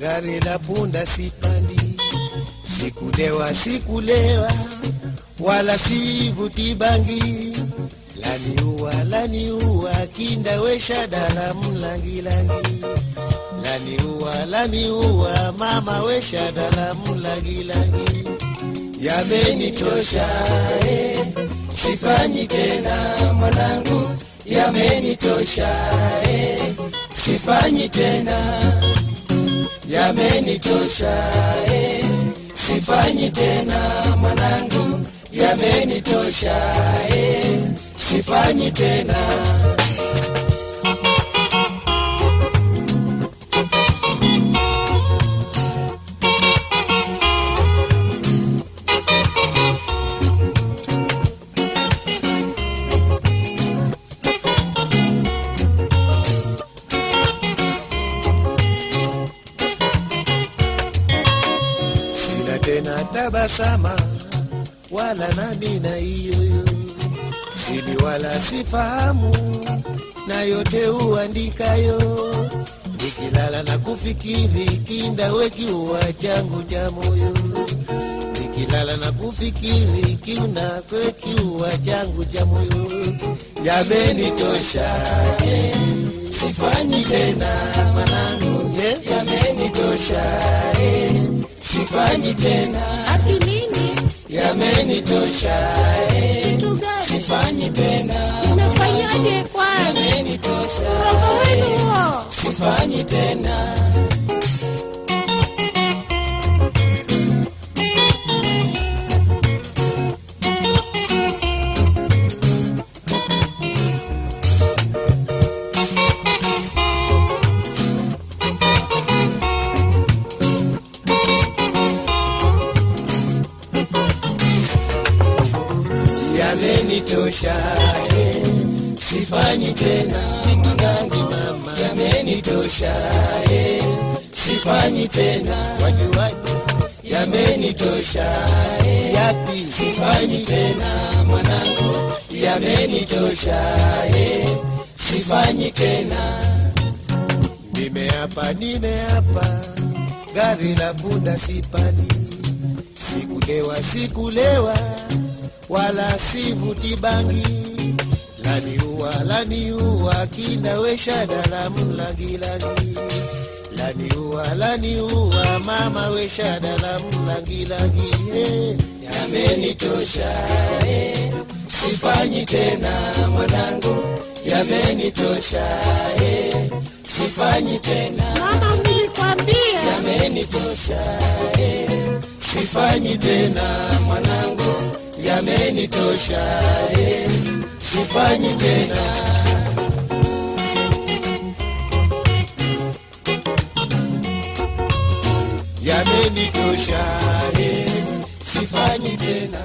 gari la punda sipandi, sikulewa sikulewa, wala sivuti bangi, laniua laniua, kinda wesha dala mlangilangi, laniua laniua, mama wesha dala mlangilangi, yamenitosha eh, sifanyi tena mwanangu, yamenitosha eh, sifanyi tena. Yamenitosha eh, sifanyi tena mwanangu, yamenitosha eh, sifanyi tena. Tabasama wala nami na hiyo sili wala sifahamu na yote uandikayo, nikilala na kufikiri kinda wekiua changu cha moyo, nikilala na kufikiri kiuna kwekiua changu cha moyo, yamenitosha yeah. sifanyi tena manangu yeah. yamenitosha eh, sifanyi tena Ati nini? yamenitosha eh, Kitu gani? sifanyi tena Umefanyaje kwani? yamenitosha Roho wenu huo. sifanyi tena yamenitosha eh, sifanyi tena. Vitu gani mama. Yamenitosha eh, sifanyi tena. Yamenitosha eh, yapi? Sifanyi tena mwanangu. Yamenitosha eh, sifanyi tena. Nimeapa nimeapa. Gari la punda sipani, sikulewa sikulewa wala sivuti bangi. Laniua laniua kinda wesha dala mlangilangi laniua laniua mama wesha dala mlangilangi eh, yamenitosha eh, sifanyi tena mwanangu. Yamenitosha eh, sifanyi tena. Mama nilikwambia. yamenitosha eh, sifanyi tena mwanangu, yamenitosha eh, sifanyi tena. Yamenitosha eh, sifanyi tena.